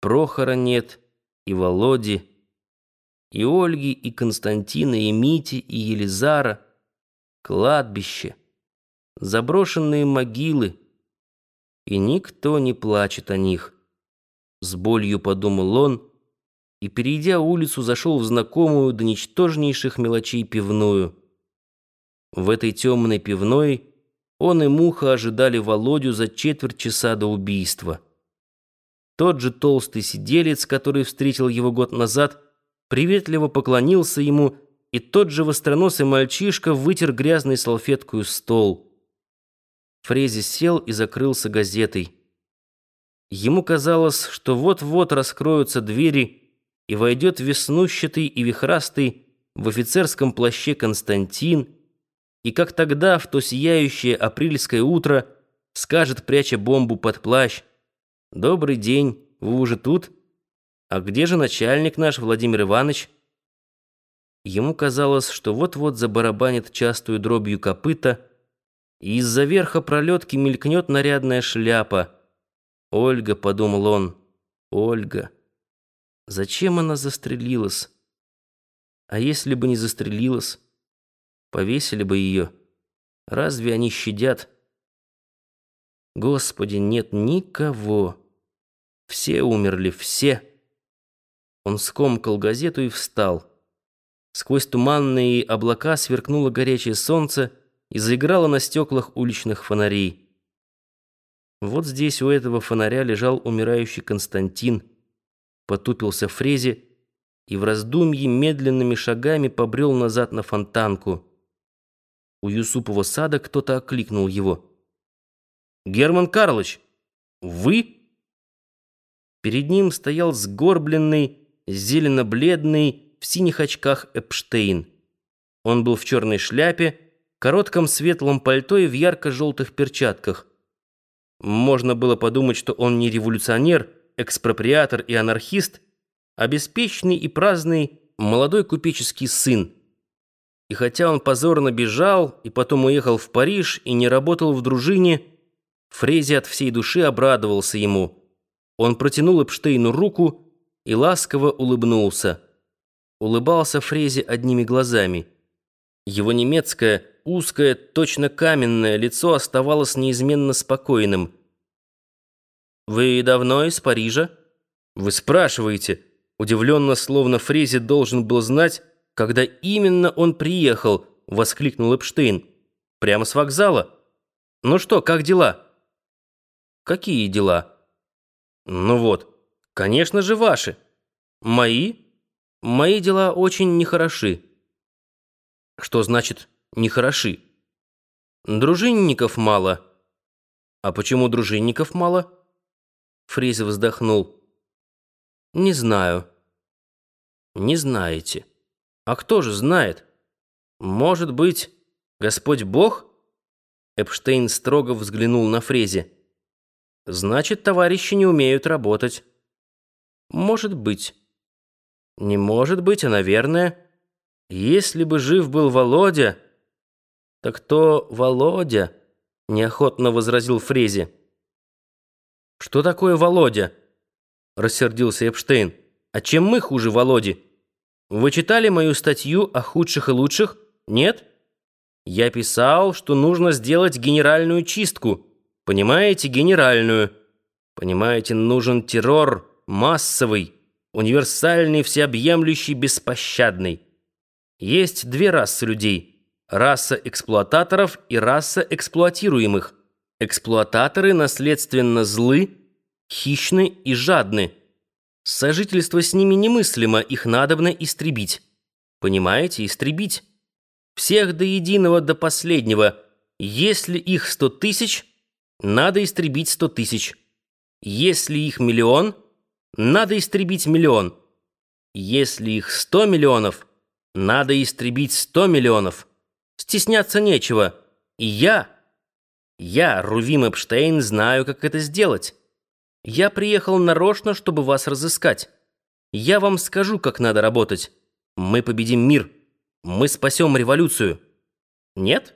Прохора нет, и Володи, и Ольги, и Константина, и Мити, и Елизара. Кладбище, заброшенные могилы. И никто не плачет о них. С болью подумал он, и, перейдя улицу, зашел в знакомую до ничтожнейших мелочей пивную. В этой темной пивной он и Муха ожидали Володю за четверть часа до убийства. Тот же толстый сиделец, который встретил его год назад, приветливо поклонился ему, и тот же востроносый мальчишка вытер грязной салфеткой стол. Фрези сел и закрылся газетой. Ему казалось, что вот-вот раскроются двери, и войдет веснущатый и вихрастый в офицерском плаще Константин, и как тогда, в то сияющее апрельское утро, скажет, пряча бомбу под плащ, «Добрый день, вы уже тут? А где же начальник наш, Владимир Иванович?» Ему казалось, что вот-вот забарабанит частую дробью копыта, и из-за верха пролетки мелькнет нарядная шляпа. «Ольга», — подумал он, — «Ольга». Зачем она застрелилась? А если бы не застрелилась, повесили бы ее. Разве они щадят? Господи, нет никого. Все умерли, все. Он скомкал газету и встал. Сквозь туманные облака сверкнуло горячее солнце и заиграло на стеклах уличных фонарей. Вот здесь у этого фонаря лежал умирающий Константин, потупился Фрезе и в раздумье медленными шагами побрел назад на фонтанку. У Юсупова сада кто-то окликнул его. Герман Карлович, вы?» Перед ним стоял сгорбленный, зелено-бледный, в синих очках Эпштейн. Он был в черной шляпе, коротком светлом пальто и в ярко-желтых перчатках. Можно было подумать, что он не революционер, экспроприатор и анархист, а беспечный и праздный молодой купеческий сын. И хотя он позорно бежал и потом уехал в Париж и не работал в дружине, Фрези от всей души обрадовался ему. Он протянул Эпштейну руку и ласково улыбнулся. Улыбался Фрези одними глазами. Его немецкое, узкое, точно каменное лицо оставалось неизменно спокойным. «Вы давно из Парижа?» «Вы спрашиваете?» Удивленно, словно Фрези должен был знать, когда именно он приехал, воскликнул Эпштейн. «Прямо с вокзала? Ну что, как дела?» Какие дела? Ну вот, конечно же, ваши. Мои? Мои дела очень нехороши. Что значит нехороши? Дружинников мало. А почему дружинников мало? Фриз вздохнул. Не знаю. Не знаете. А кто же знает? Может быть, Господь Бог? Эпштейн строго взглянул на Фрезе. Значит, товарищи не умеют работать. Может быть. Не может быть, а наверное. Если бы жив был Володя... Так то Володя, неохотно возразил Фрези. Что такое Володя? Рассердился Эпштейн. А чем мы хуже Володи? Вы читали мою статью о худших и лучших? Нет? Я писал, что нужно сделать генеральную чистку. Понимаете, генеральную. Понимаете, нужен террор массовый, универсальный, всеобъемлющий, беспощадный. Есть две расы людей. Раса эксплуататоров и раса эксплуатируемых. Эксплуататоры наследственно злы, хищны и жадны. Сожительство с ними немыслимо, их надобно истребить. Понимаете, истребить. Всех до единого, до последнего. Если их сто тысяч, надо истребить сто тысяч. Если их миллион, надо истребить миллион. Если их сто миллионов, надо истребить сто миллионов. Стесняться нечего. И я, я, Рувим Эпштейн, знаю, как это сделать. Я приехал нарочно, чтобы вас разыскать. Я вам скажу, как надо работать. Мы победим мир. Мы спасем революцию. Нет?